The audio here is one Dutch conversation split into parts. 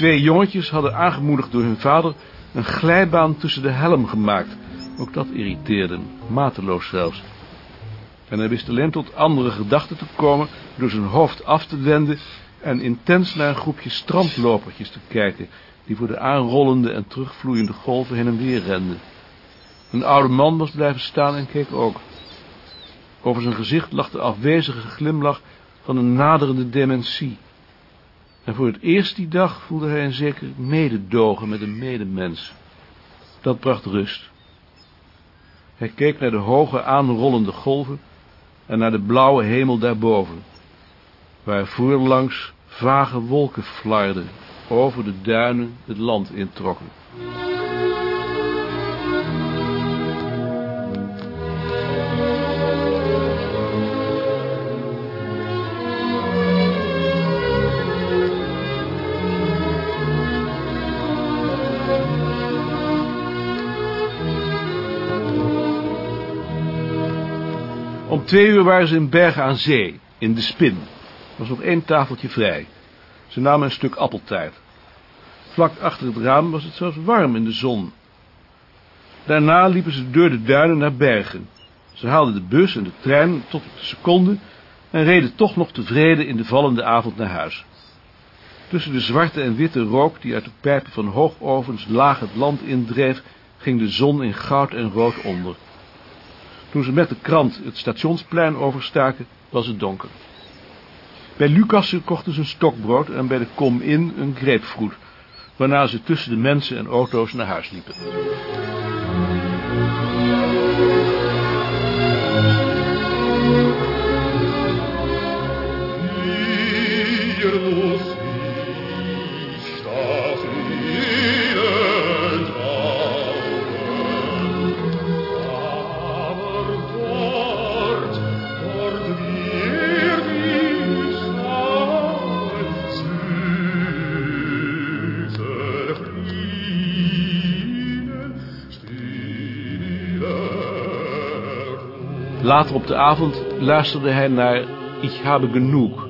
twee jongetjes hadden aangemoedigd door hun vader een glijbaan tussen de helm gemaakt. Ook dat irriteerde hem, mateloos zelfs. En hij wist alleen tot andere gedachten te komen door zijn hoofd af te wenden en intens naar een groepje strandlopertjes te kijken, die voor de aanrollende en terugvloeiende golven heen en weer renden. Een oude man was blijven staan en keek ook. Over zijn gezicht lag de afwezige glimlach van een naderende dementie. En voor het eerst die dag voelde hij een zeker mededogen met een medemens. Dat bracht rust. Hij keek naar de hoge aanrollende golven en naar de blauwe hemel daarboven, waar voorlangs vage wolken flarden, over de duinen het land introkken. Om twee uur waren ze in Bergen aan Zee, in de Spin. Er was nog één tafeltje vrij. Ze namen een stuk appeltaart. Vlak achter het raam was het zelfs warm in de zon. Daarna liepen ze door de duinen naar Bergen. Ze haalden de bus en de trein tot op de seconde en reden toch nog tevreden in de vallende avond naar huis. Tussen de zwarte en witte rook die uit de pijpen van hoogovens laag het land indreef, ging de zon in goud en rood onder. Toen ze met de krant het stationsplein overstaken, was het donker. Bij Lucassen kochten ze een stokbrood en bij de Kom In een grapefruit, waarna ze tussen de mensen en auto's naar huis liepen. Later op de avond luisterde hij naar Ich habe genoeg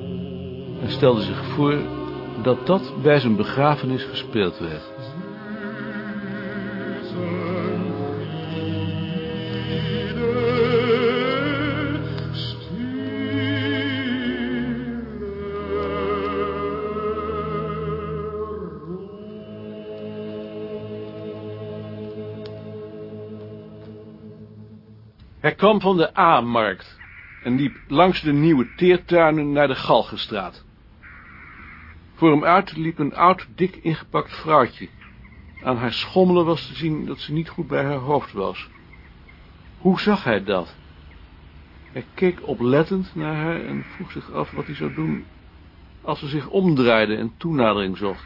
en stelde zich voor dat dat bij zijn begrafenis gespeeld werd. Kwam van de A-markt en liep langs de nieuwe teertuinen naar de Galgenstraat. Voor hem uit liep een oud, dik ingepakt vrouwtje. Aan haar schommelen was te zien dat ze niet goed bij haar hoofd was. Hoe zag hij dat? Hij keek oplettend naar haar en vroeg zich af wat hij zou doen als ze zich omdraaide en toenadering zocht.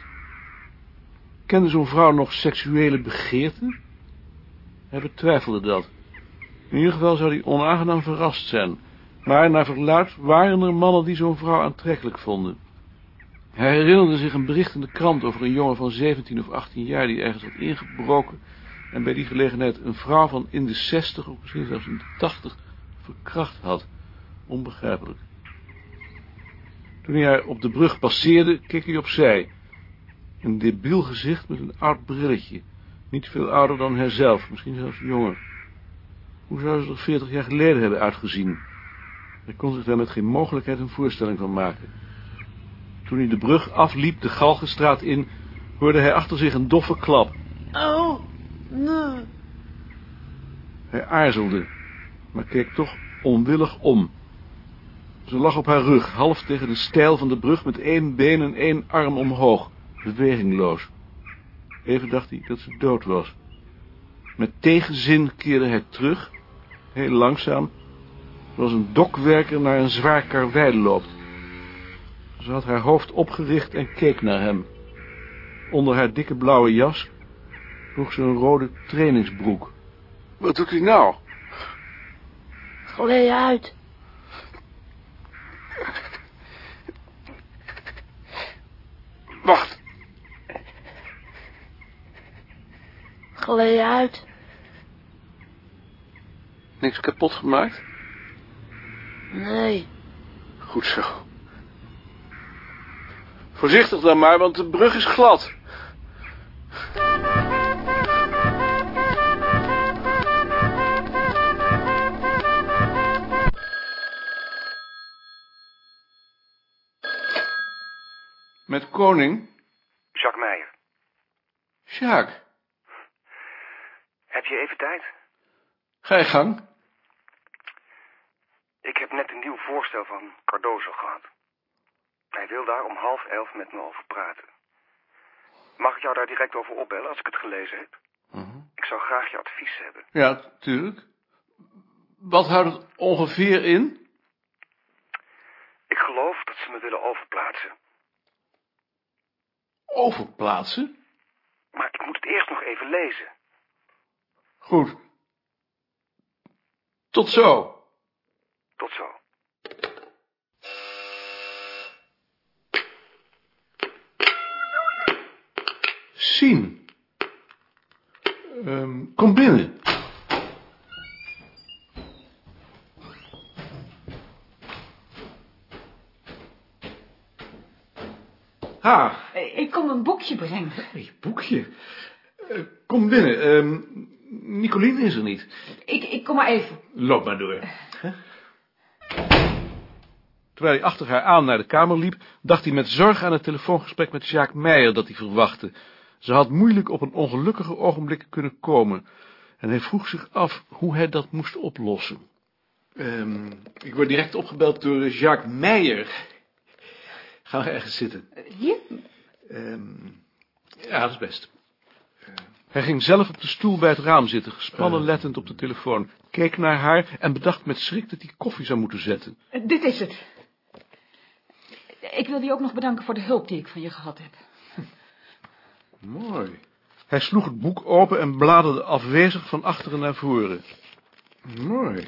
Kende zo'n vrouw nog seksuele begeerten? Hij betwijfelde dat. In ieder geval zou hij onaangenaam verrast zijn. Maar naar verluid waren er mannen die zo'n vrouw aantrekkelijk vonden. Hij herinnerde zich een bericht in de krant over een jongen van 17 of 18 jaar die ergens had ingebroken en bij die gelegenheid een vrouw van in de 60 of misschien zelfs in de 80 verkracht had. Onbegrijpelijk. Toen hij op de brug passeerde, keek hij opzij. Een debiel gezicht met een oud brilletje. Niet veel ouder dan hijzelf, misschien zelfs jonger. Hoe zou ze er veertig jaar geleden hebben uitgezien? Hij kon zich daar met geen mogelijkheid een voorstelling van maken. Toen hij de brug afliep, de Galgenstraat in, hoorde hij achter zich een doffe klap. Oh, nee. Hij aarzelde, maar keek toch onwillig om. Ze lag op haar rug, half tegen de stijl van de brug, met één been en één arm omhoog, bewegingloos. Even dacht hij dat ze dood was. Met tegenzin keerde hij terug, heel langzaam, zoals een dokwerker naar een zwaar karwei loopt. Ze had haar hoofd opgericht en keek naar hem. Onder haar dikke blauwe jas droeg ze een rode trainingsbroek. Wat doet hij nou? Glij uit. Wacht, Glij uit. Niks kapot gemaakt? Nee. Goed zo. Voorzichtig dan maar, want de brug is glad. Met koning? Jacques Meijer. Jacques. Heb je even tijd? Ga je gang. Ik heb net een nieuw voorstel van Cardozo gehad. Hij wil daar om half elf met me over praten. Mag ik jou daar direct over opbellen als ik het gelezen heb? Ik zou graag je advies hebben. Ja, tuurlijk. Wat houdt het ongeveer in? Ik geloof dat ze me willen overplaatsen. Overplaatsen? Maar ik moet het eerst nog even lezen. Goed. Tot zo. Tot zo. Sien. Ehm, kom binnen. Ha, Ik kom een boekje brengen. hey, boekje. Eh, kom binnen. Ehm Nicolien is er niet. Ik, ik kom maar even. Loop maar door. Terwijl hij achter haar aan naar de kamer liep, dacht hij met zorg aan het telefoongesprek met Jacques Meijer dat hij verwachtte. Ze had moeilijk op een ongelukkiger ogenblik kunnen komen. En hij vroeg zich af hoe hij dat moest oplossen. Ehm, ik word direct opgebeld door Jacques Meijer. Gaan we ergens zitten? Eh, Hier? Ehm, ja, dat is best. Eh, hij ging zelf op de stoel bij het raam zitten, gespannen lettend op de telefoon, keek naar haar en bedacht met schrik dat hij koffie zou moeten zetten. Eh, Dit is het. Ik wil je ook nog bedanken voor de hulp die ik van je gehad heb. Mooi. Hij sloeg het boek open en bladerde afwezig van achteren naar voren. Mooi.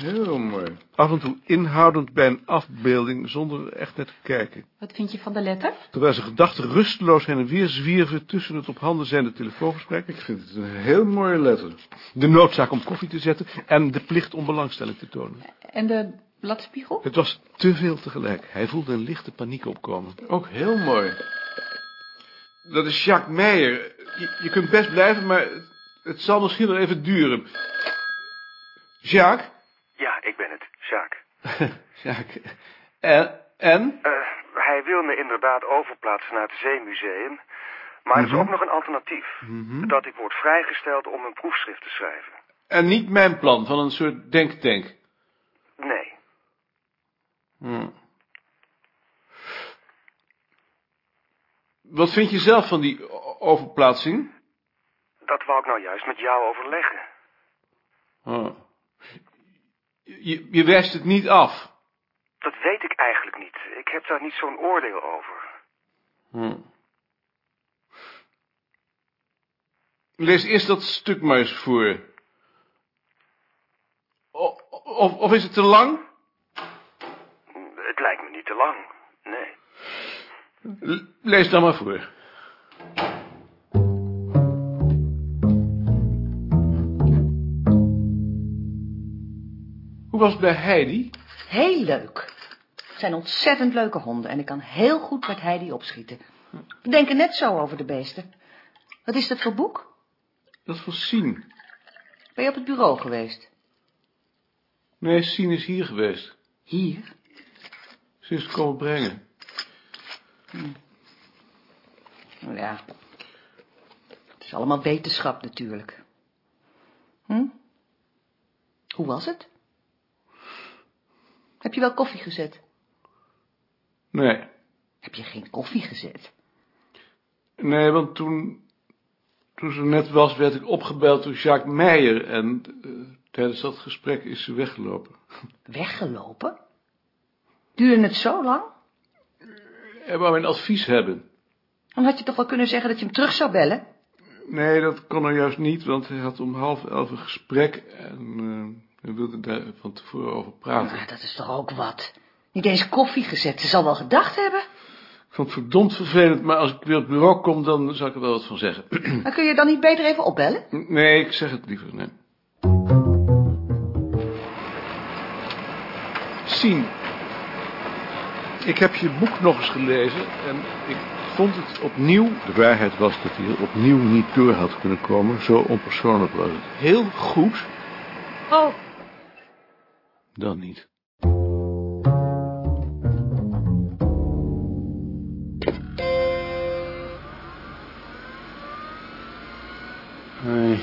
Heel mooi. Af en toe inhoudend bij een afbeelding, zonder er echt naar te kijken. Wat vind je van de letter? Terwijl zijn gedachten rusteloos heen en weer zwierven tussen het op handen zijnde telefoongesprek. Ik vind het een heel mooie letter. De noodzaak om koffie te zetten en de plicht om belangstelling te tonen. En de bladspiegel? Het was te veel tegelijk. Hij voelde een lichte paniek opkomen. Ook heel mooi. Dat is Jacques Meijer. Je, je kunt best blijven, maar het, het zal misschien nog even duren. Jacques? Ja, ik ben het, Jacques. Jacques. En? En? Eh, hij wil me inderdaad overplaatsen naar het Zeemuseum. Maar er is ook nog een alternatief. Dat ik word vrijgesteld om een proefschrift te schrijven. En niet mijn plan van een soort denktank. Nee. Hm. Wat vind je zelf van die overplaatsing? Dat wou ik nou juist met jou overleggen. Oh. Je, je wijst het niet af. Dat weet ik eigenlijk niet. Ik heb daar niet zo'n oordeel over. Hm. Lees eerst dat stuk maar eens voor. Of, of is het te lang? Het lijkt me niet te lang. Nee. Lees dan maar voor. Hoe was het bij Heidi? Heel leuk. Het zijn ontzettend leuke honden en ik kan heel goed met Heidi opschieten. We denken net zo over de beesten. Wat is dat voor boek? Dat is van Sien. Ben je op het bureau geweest? Nee, Sien is hier geweest. Hier? Ze is komen brengen. Nou Ja. Het is allemaal wetenschap natuurlijk. Hm? Hoe was het? Heb je wel koffie gezet? Nee. Heb je geen koffie gezet? Nee, want toen, toen ze net was, werd ik opgebeld door Jacques Meijer. En eh, tijdens dat gesprek is ze weggelopen. Weggelopen? Duurde het zo lang? Hij wou mijn advies hebben. Dan had je toch wel kunnen zeggen dat je hem terug zou bellen? Nee, dat kon er juist niet, want hij had om half elf een gesprek. En eh, hij wilde daar van tevoren over praten. Maar dat is toch ook wat? Niet eens koffie gezet, ze zal wel gedacht hebben. Ik vond het verdomd vervelend, maar als ik weer op het bureau kom, dan zal ik er wel wat van zeggen. Maar kun je dan niet beter even opbellen? nee, ik zeg het liever, nee. Sien, ik heb je boek nog eens gelezen en ik vond het opnieuw... De waarheid was dat hij er opnieuw niet door had kunnen komen, zo onpersoonlijk was het. Heel goed, Oh, dan niet. Hey,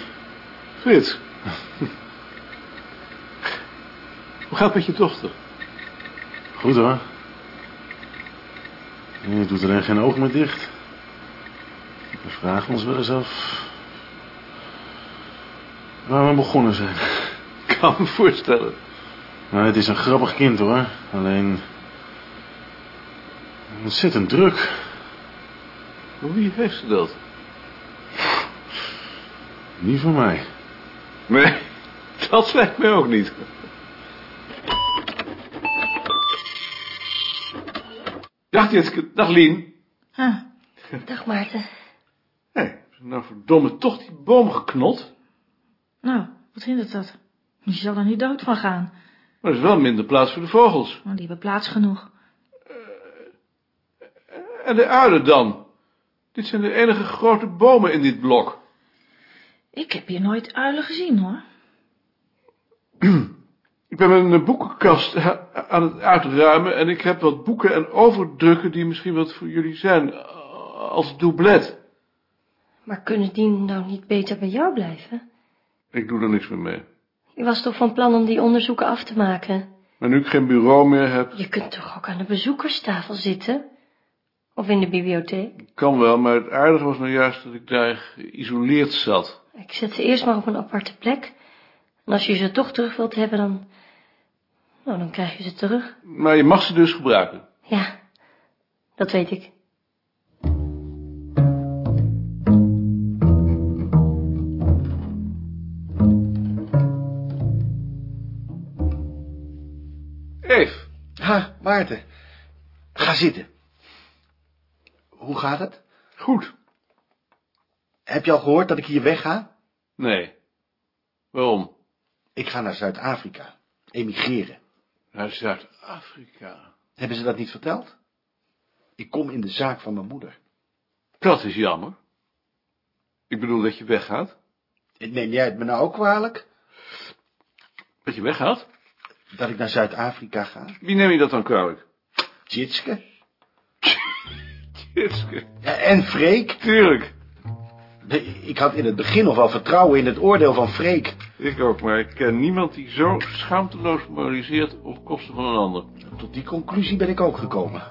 Frits. Hoe gaat het met je dochter? Goed hoor. Je doet er geen oog meer dicht. We vragen ons wel eens af... waar we begonnen zijn. Ik kan me voorstellen. Nou, het is een grappig kind hoor. Alleen... Ontzettend druk. Wie heeft ze dat? Niet van mij. Nee, dat lijkt mij ook niet. Dag Jitske, dag Lien. Ah, Dag Maarten. Hé, hey, nou verdomme toch die boom geknot? nou, wat hindert dat? Je zal er niet dood van gaan. Maar er is wel minder plaats voor de vogels. Maar die hebben plaats genoeg. En de uilen dan? Dit zijn de enige grote bomen in dit blok. Ik heb hier nooit uilen gezien, hoor. Ik ben mijn boekenkast aan het uitruimen en ik heb wat boeken en overdrukken die misschien wat voor jullie zijn, als doublet. Maar kunnen die nou niet beter bij jou blijven? Ik doe er niks meer mee. Je was toch van plan om die onderzoeken af te maken? Maar nu ik geen bureau meer heb, Je kunt toch ook aan de bezoekerstafel zitten? Of in de bibliotheek? kan wel, maar het aardige was nou juist dat ik daar geïsoleerd zat. Ik zet ze eerst maar op een aparte plek. En als je ze toch terug wilt hebben, dan... Nou, dan krijg je ze terug. Maar je mag ze dus gebruiken. Ja, dat weet ik. Maarten. Ga zitten. Hoe gaat het? goed. Heb je al gehoord dat ik hier wegga? Nee. Waarom? Ik ga naar Zuid-Afrika. Emigreren. Naar Zuid-Afrika. Hebben ze dat niet verteld? Ik kom in de zaak van mijn moeder. Dat is jammer. Ik bedoel dat je weggaat. Neem jij het me nou ook kwalijk? Dat je weggaat? Dat ik naar Zuid-Afrika ga? Wie neem je dat dan kwalijk? Jitske? Jitske. Ja, en Freek? Tuurlijk. Ik had in het begin nog wel vertrouwen in het oordeel van Freek. Ik ook, maar ik ken niemand die zo schaamteloos moraliseert op kosten van een ander. Tot die conclusie ben ik ook gekomen.